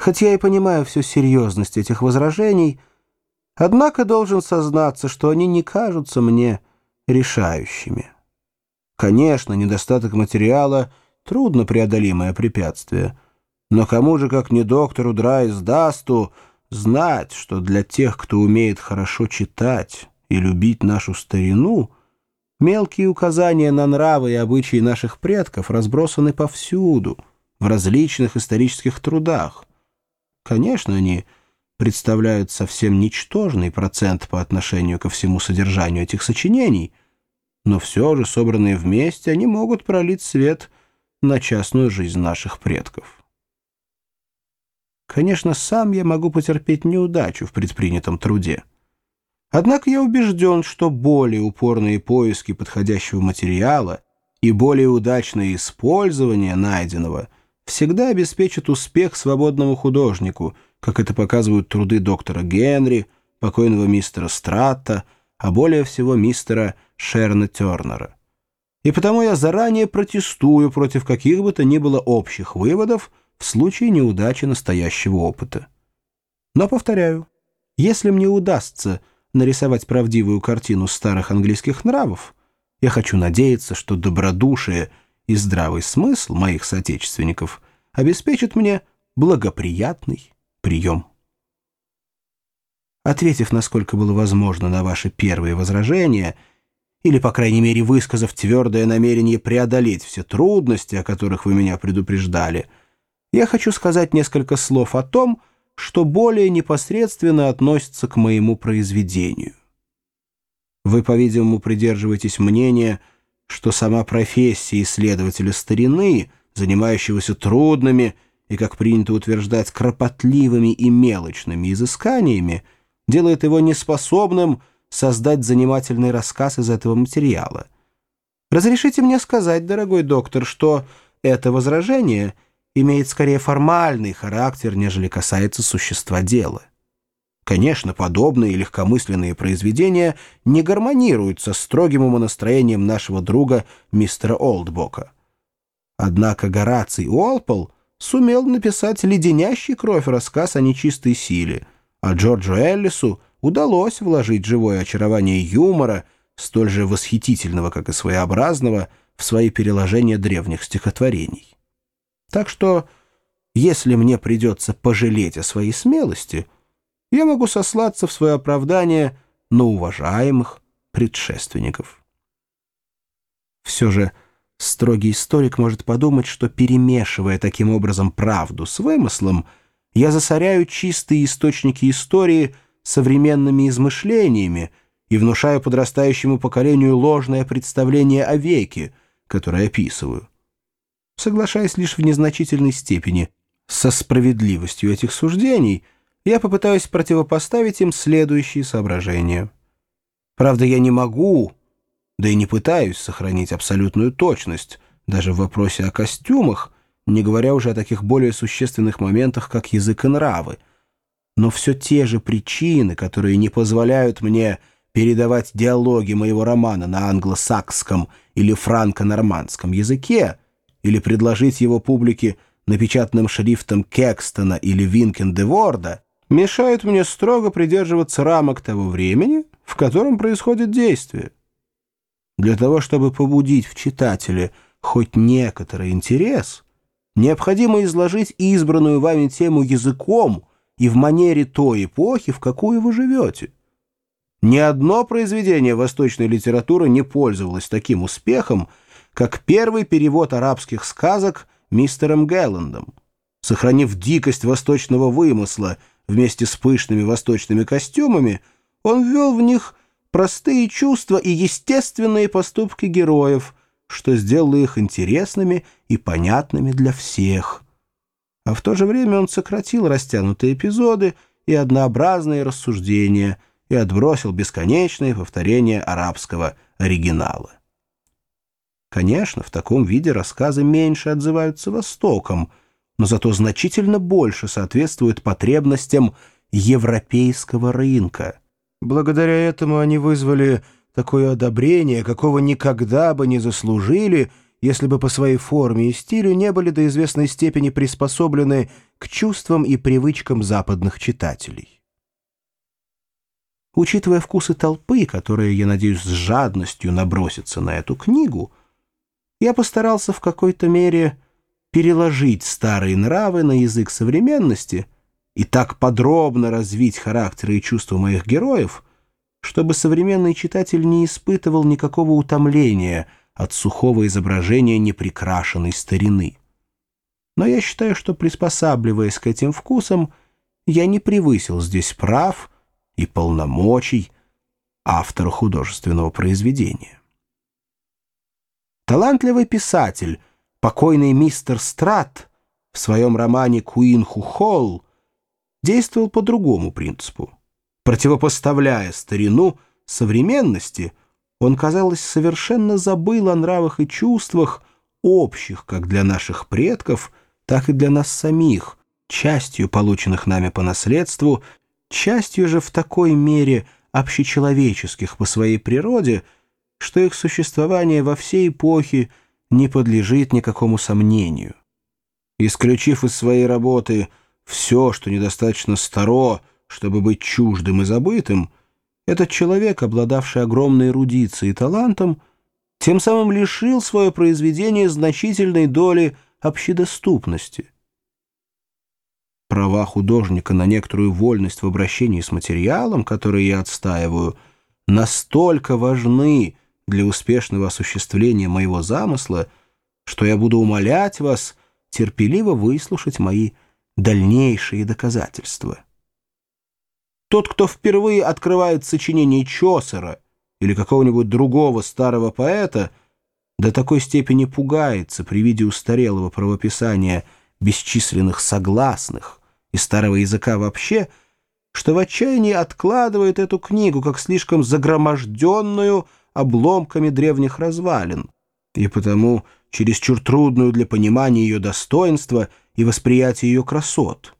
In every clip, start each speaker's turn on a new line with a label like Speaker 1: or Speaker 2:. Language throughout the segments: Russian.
Speaker 1: Хоть я и понимаю всю серьезность этих возражений, однако должен сознаться, что они не кажутся мне решающими. Конечно, недостаток материала — трудно преодолимое препятствие, но кому же, как не доктору Драйс Дасту, знать, что для тех, кто умеет хорошо читать и любить нашу старину, мелкие указания на нравы и обычаи наших предков разбросаны повсюду, в различных исторических трудах. Конечно, они представляют совсем ничтожный процент по отношению ко всему содержанию этих сочинений, но все же, собранные вместе, они могут пролить свет на частную жизнь наших предков. Конечно, сам я могу потерпеть неудачу в предпринятом труде. Однако я убежден, что более упорные поиски подходящего материала и более удачное использование найденного всегда обеспечат успех свободному художнику, как это показывают труды доктора Генри, покойного мистера Стратта, а более всего мистера Шерна Тернера. И потому я заранее протестую против каких бы то ни было общих выводов, в случае неудачи настоящего опыта. Но, повторяю, если мне удастся нарисовать правдивую картину старых английских нравов, я хочу надеяться, что добродушие и здравый смысл моих соотечественников обеспечат мне благоприятный прием. Ответив, насколько было возможно, на ваши первые возражения, или, по крайней мере, высказав твердое намерение преодолеть все трудности, о которых вы меня предупреждали — я хочу сказать несколько слов о том, что более непосредственно относится к моему произведению. Вы, по-видимому, придерживаетесь мнения, что сама профессия исследователя старины, занимающегося трудными и, как принято утверждать, кропотливыми и мелочными изысканиями, делает его неспособным создать занимательный рассказ из этого материала. Разрешите мне сказать, дорогой доктор, что это возражение — имеет скорее формальный характер, нежели касается существа дела. Конечно, подобные легкомысленные произведения не гармонируют со строгим умонастроением нашего друга мистера Олдбока. Однако Гораций Уолпол сумел написать леденящий кровь рассказ о нечистой силе, а Джорджу Эллису удалось вложить живое очарование юмора, столь же восхитительного, как и своеобразного, в свои переложения древних стихотворений. Так что, если мне придется пожалеть о своей смелости, я могу сослаться в свое оправдание на уважаемых предшественников. Все же строгий историк может подумать, что, перемешивая таким образом правду с вымыслом, я засоряю чистые источники истории современными измышлениями и внушаю подрастающему поколению ложное представление о веке, которое описываю соглашаясь лишь в незначительной степени. Со справедливостью этих суждений я попытаюсь противопоставить им следующие соображения. Правда, я не могу, да и не пытаюсь сохранить абсолютную точность, даже в вопросе о костюмах, не говоря уже о таких более существенных моментах, как язык и нравы. Но все те же причины, которые не позволяют мне передавать диалоги моего романа на англосакском или франко-нормандском языке, или предложить его публике напечатанным шрифтом Кекстона или Винкендеворда, мешают мне строго придерживаться рамок того времени, в котором происходит действие. Для того, чтобы побудить в читателе хоть некоторый интерес, необходимо изложить избранную вами тему языком и в манере той эпохи, в какую вы живете. Ни одно произведение восточной литературы не пользовалось таким успехом, как первый перевод арабских сказок мистером Гэлландом. Сохранив дикость восточного вымысла вместе с пышными восточными костюмами, он ввел в них простые чувства и естественные поступки героев, что сделало их интересными и понятными для всех. А в то же время он сократил растянутые эпизоды и однообразные рассуждения и отбросил бесконечные повторения арабского оригинала. Конечно, в таком виде рассказы меньше отзываются Востоком, но зато значительно больше соответствуют потребностям европейского рынка. Благодаря этому они вызвали такое одобрение, какого никогда бы не заслужили, если бы по своей форме и стилю не были до известной степени приспособлены к чувствам и привычкам западных читателей. Учитывая вкусы толпы, которые, я надеюсь, с жадностью набросятся на эту книгу, я постарался в какой-то мере переложить старые нравы на язык современности и так подробно развить характеры и чувства моих героев, чтобы современный читатель не испытывал никакого утомления — от сухого изображения неприкрашенной старины. Но я считаю, что, приспосабливаясь к этим вкусам, я не превысил здесь прав и полномочий автора художественного произведения. Талантливый писатель, покойный мистер Страт, в своем романе «Куин Хухолл» действовал по другому принципу. Противопоставляя старину современности — он, казалось, совершенно забыл о нравах и чувствах, общих как для наших предков, так и для нас самих, частью полученных нами по наследству, частью же в такой мере общечеловеческих по своей природе, что их существование во всей эпохе не подлежит никакому сомнению. Исключив из своей работы все, что недостаточно старо, чтобы быть чуждым и забытым, этот человек, обладавший огромной эрудицией и талантом, тем самым лишил свое произведение значительной доли общедоступности. Права художника на некоторую вольность в обращении с материалом, который я отстаиваю, настолько важны для успешного осуществления моего замысла, что я буду умолять вас терпеливо выслушать мои дальнейшие доказательства. Тот, кто впервые открывает сочинение Чосера или какого-нибудь другого старого поэта, до такой степени пугается при виде устарелого правописания бесчисленных согласных и старого языка вообще, что в отчаянии откладывает эту книгу как слишком загроможденную обломками древних развалин, и потому чересчур трудную для понимания ее достоинства и восприятия ее красот.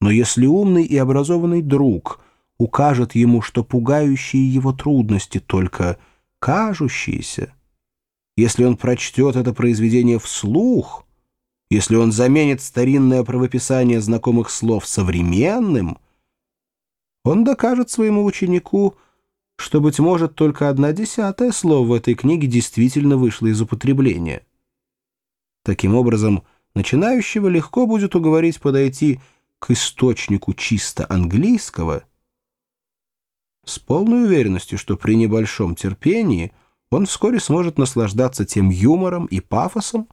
Speaker 1: Но если умный и образованный друг укажет ему, что пугающие его трудности только кажущиеся, если он прочтет это произведение вслух, если он заменит старинное правописание знакомых слов современным, он докажет своему ученику, что, быть может, только одна десятая слов в этой книге действительно вышло из употребления. Таким образом, начинающего легко будет уговорить подойти к источнику чисто английского с полной уверенностью, что при небольшом терпении он вскоре сможет наслаждаться тем юмором и пафосом,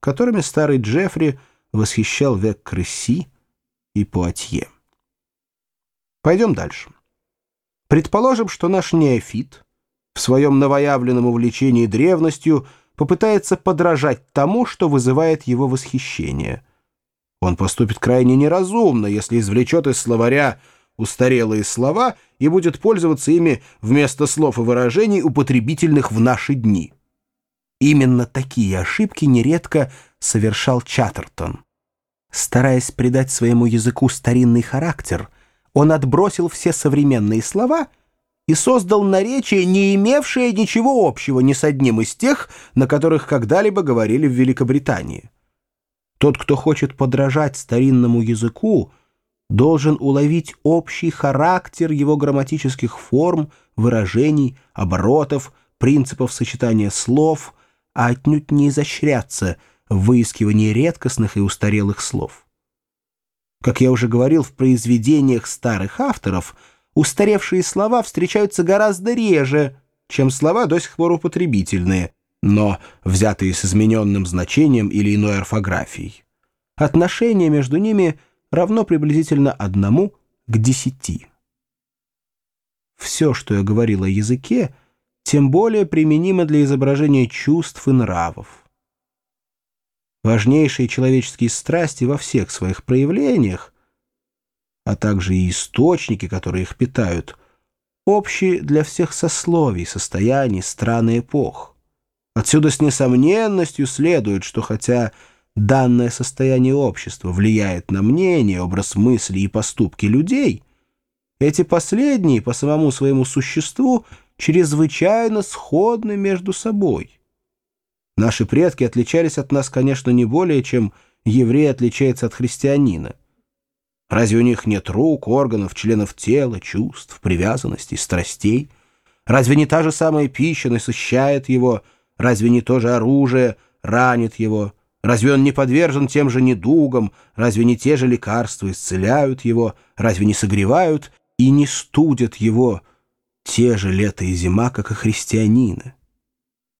Speaker 1: которыми старый Джеффри восхищал век Кресси и Пуатье. Пойдем дальше. Предположим, что наш неофит в своем новоявленном увлечении древностью попытается подражать тому, что вызывает его восхищение — он поступит крайне неразумно, если извлечет из словаря устарелые слова и будет пользоваться ими вместо слов и выражений, употребительных в наши дни. Именно такие ошибки нередко совершал Чаттертон. Стараясь придать своему языку старинный характер, он отбросил все современные слова и создал наречие, не имевшее ничего общего ни с одним из тех, на которых когда-либо говорили в Великобритании. Тот, кто хочет подражать старинному языку, должен уловить общий характер его грамматических форм, выражений, оборотов, принципов сочетания слов, а отнюдь не изощряться в выискивании редкостных и устарелых слов. Как я уже говорил, в произведениях старых авторов устаревшие слова встречаются гораздо реже, чем слова до сих пор употребительные – но взятые с измененным значением или иной орфографией. Отношение между ними равно приблизительно одному к десяти. Все, что я говорил о языке, тем более применимо для изображения чувств и нравов. Важнейшие человеческие страсти во всех своих проявлениях, а также и источники, которые их питают, общие для всех сословий, состояний, стран и эпох. Отсюда с несомненностью следует, что хотя данное состояние общества влияет на мнение, образ мысли и поступки людей, эти последние по самому своему существу чрезвычайно сходны между собой. Наши предки отличались от нас, конечно, не более, чем еврей отличается от христианина. Разве у них нет рук, органов, членов тела, чувств, привязанностей, страстей? Разве не та же самая пища насыщает его? Разве не то же оружие ранит его? Разве он не подвержен тем же недугам? Разве не те же лекарства исцеляют его? Разве не согревают и не студят его те же лето и зима, как и христианина?